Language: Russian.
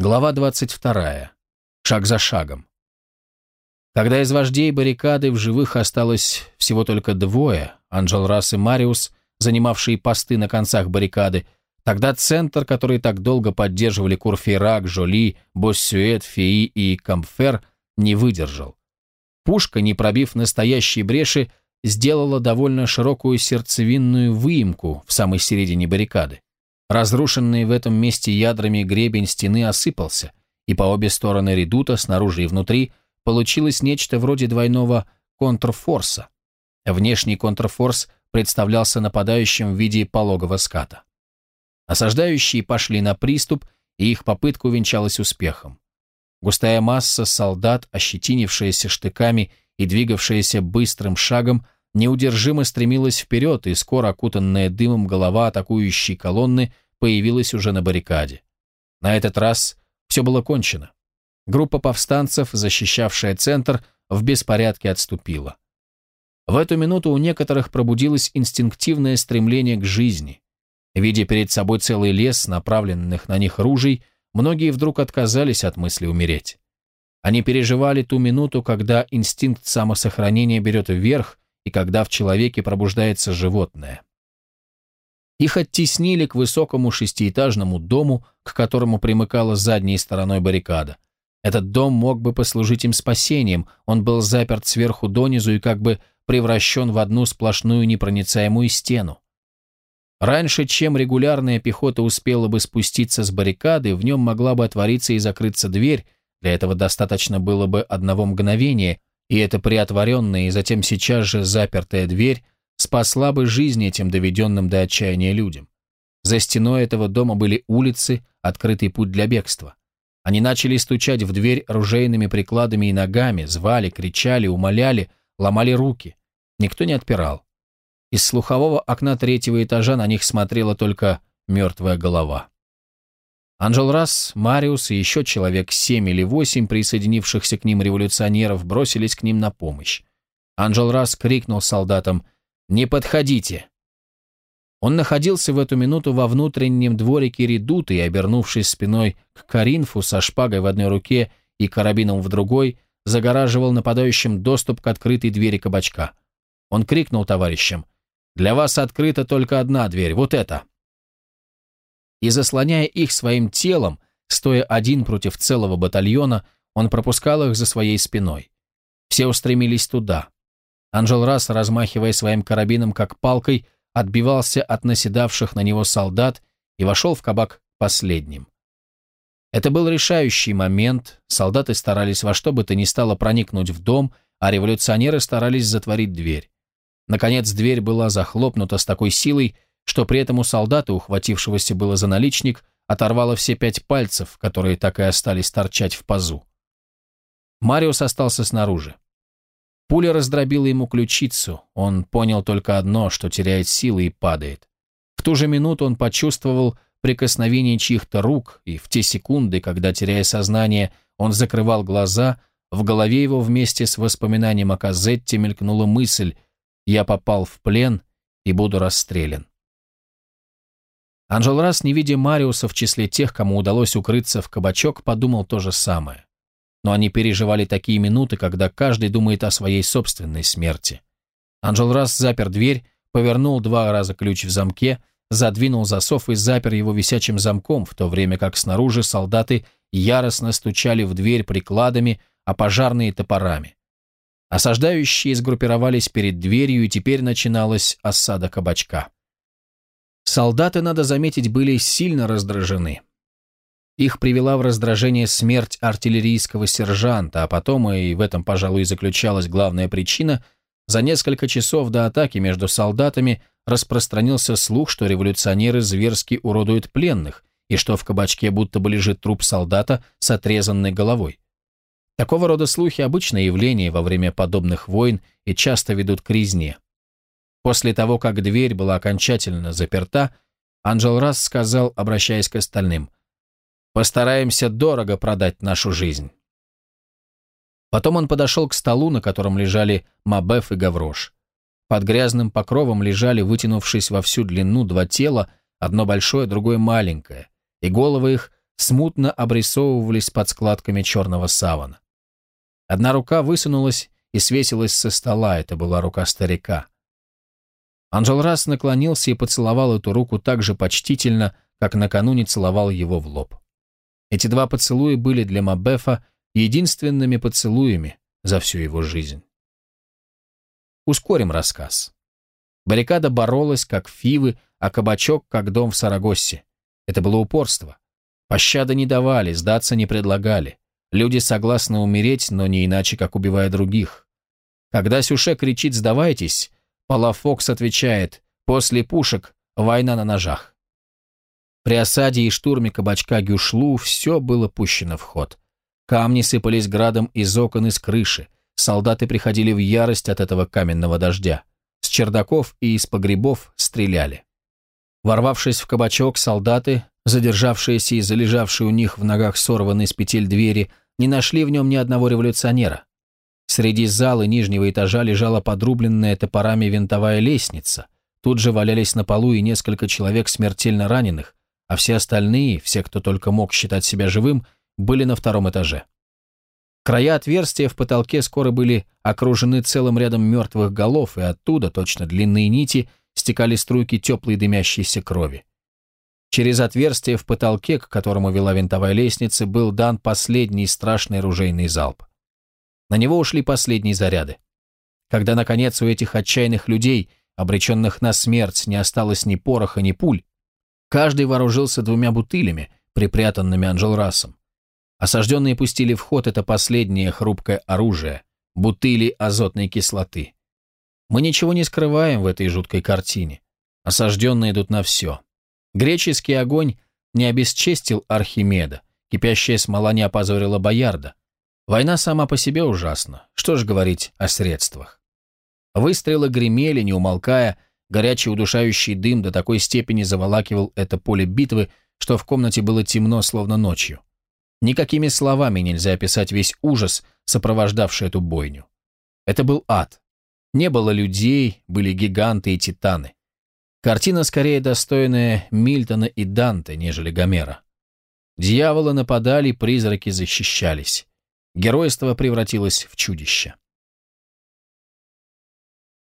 Глава 22. Шаг за шагом. Когда из вождей баррикады в живых осталось всего только двое, Анджел Расс и Мариус, занимавшие посты на концах баррикады, тогда центр, который так долго поддерживали Курфейрак, Жоли, Боссюэт, Феи и Камфер, не выдержал. Пушка, не пробив настоящие бреши, сделала довольно широкую сердцевинную выемку в самой середине баррикады. Разрушенный в этом месте ядрами гребень стены осыпался, и по обе стороны редута, снаружи и внутри, получилось нечто вроде двойного контрфорса. Внешний контрфорс представлялся нападающим в виде пологого ската. Осаждающие пошли на приступ, и их попытка увенчалась успехом. Густая масса солдат, ощетинившаяся штыками и двигавшаяся быстрым шагом, неудержимо стремилась вперед, и скоро окутанная дымом голова атакующей колонны появилась уже на баррикаде. На этот раз все было кончено. Группа повстанцев, защищавшая центр, в беспорядке отступила. В эту минуту у некоторых пробудилось инстинктивное стремление к жизни. Видя перед собой целый лес направленных на них ружей, многие вдруг отказались от мысли умереть. Они переживали ту минуту, когда инстинкт самосохранения берет вверх, и когда в человеке пробуждается животное. Их оттеснили к высокому шестиэтажному дому, к которому примыкала задней стороной баррикада. Этот дом мог бы послужить им спасением, он был заперт сверху донизу и как бы превращен в одну сплошную непроницаемую стену. Раньше, чем регулярная пехота успела бы спуститься с баррикады, в нем могла бы отвориться и закрыться дверь, для этого достаточно было бы одного мгновения, и эта приотворенная и затем сейчас же запертая дверь спасла бы жизнь этим доведенным до отчаяния людям. За стеной этого дома были улицы, открытый путь для бегства. Они начали стучать в дверь ружейными прикладами и ногами, звали, кричали, умоляли, ломали руки. Никто не отпирал. Из слухового окна третьего этажа на них смотрела только мертвая голова. Анжел Расс, Мариус и еще человек семь или восемь присоединившихся к ним революционеров бросились к ним на помощь. Анжел Расс крикнул солдатам «Не подходите!». Он находился в эту минуту во внутреннем дворике редута и, обернувшись спиной к Каринфу со шпагой в одной руке и карабином в другой, загораживал нападающим доступ к открытой двери кабачка. Он крикнул товарищам «Для вас открыта только одна дверь, вот эта!» И, заслоняя их своим телом, стоя один против целого батальона, он пропускал их за своей спиной. Все устремились туда. Анжел Расс, размахивая своим карабином как палкой, отбивался от наседавших на него солдат и вошел в кабак последним. Это был решающий момент, солдаты старались во что бы то ни стало проникнуть в дом, а революционеры старались затворить дверь. Наконец дверь была захлопнута с такой силой, что при этом у солдата, ухватившегося было за наличник, оторвало все пять пальцев, которые так и остались торчать в пазу. Мариус остался снаружи. Пуля раздробила ему ключицу, он понял только одно, что теряет силы и падает. В ту же минуту он почувствовал прикосновение чьих-то рук, и в те секунды, когда, теряя сознание, он закрывал глаза, в голове его вместе с воспоминанием о Казетте мелькнула мысль «Я попал в плен и буду расстрелян». Анжел раз, не видя Мариуса в числе тех, кому удалось укрыться в кабачок, подумал то же самое. Но они переживали такие минуты, когда каждый думает о своей собственной смерти. Анжел раз запер дверь, повернул два раза ключ в замке, задвинул засов и запер его висячим замком, в то время как снаружи солдаты яростно стучали в дверь прикладами, а пожарные топорами. Осаждающие сгруппировались перед дверью, и теперь начиналась осада кабачка. Солдаты, надо заметить, были сильно раздражены. Их привела в раздражение смерть артиллерийского сержанта, а потом, и в этом, пожалуй, заключалась главная причина, за несколько часов до атаки между солдатами распространился слух, что революционеры зверски уродуют пленных, и что в кабачке будто бы лежит труп солдата с отрезанной головой. Такого рода слухи – обычное явление во время подобных войн и часто ведут к резне. После того, как дверь была окончательно заперта, Анджел Расс сказал, обращаясь к остальным, «Постараемся дорого продать нашу жизнь». Потом он подошел к столу, на котором лежали Мабеф и Гаврош. Под грязным покровом лежали, вытянувшись во всю длину, два тела, одно большое, другое маленькое, и головы их смутно обрисовывались под складками черного савана. Одна рука высунулась и свесилась со стола, это была рука старика. Анжел раз наклонился и поцеловал эту руку так же почтительно, как накануне целовал его в лоб. Эти два поцелуя были для Мабефа единственными поцелуями за всю его жизнь. Ускорим рассказ. Баррикада боролась, как фивы, а кабачок, как дом в Сарагоссе. Это было упорство. Пощады не давали, сдаться не предлагали. Люди согласны умереть, но не иначе, как убивая других. Когда Сюше кричит «сдавайтесь», Палафокс отвечает «после пушек война на ножах». При осаде и штурме кабачка Гюшлу все было пущено в ход. Камни сыпались градом из окон и с крыши. Солдаты приходили в ярость от этого каменного дождя. С чердаков и из погребов стреляли. Ворвавшись в кабачок, солдаты, задержавшиеся и залежавшие у них в ногах сорванные с петель двери, не нашли в нем ни одного революционера. Среди зала нижнего этажа лежала подрубленная топорами винтовая лестница. Тут же валялись на полу и несколько человек смертельно раненых, а все остальные, все, кто только мог считать себя живым, были на втором этаже. Края отверстия в потолке скоро были окружены целым рядом мертвых голов, и оттуда, точно длинные нити, стекали струйки теплой дымящейся крови. Через отверстие в потолке, к которому вела винтовая лестница, был дан последний страшный ружейный залп. На него ушли последние заряды. Когда, наконец, у этих отчаянных людей, обреченных на смерть, не осталось ни пороха, ни пуль, каждый вооружился двумя бутылями, припрятанными Анжелрасом. Осажденные пустили в ход это последнее хрупкое оружие – бутыли азотной кислоты. Мы ничего не скрываем в этой жуткой картине. Осажденные идут на все. Греческий огонь не обесчестил Архимеда, кипящая смола не опозорила Боярда. Война сама по себе ужасна, что ж говорить о средствах. Выстрелы гремели, не умолкая, горячий удушающий дым до такой степени заволакивал это поле битвы, что в комнате было темно, словно ночью. Никакими словами нельзя описать весь ужас, сопровождавший эту бойню. Это был ад. Не было людей, были гиганты и титаны. Картина скорее достойная Мильтона и Данте, нежели Гомера. Дьяволы нападали, призраки защищались. Геройство превратилось в чудище.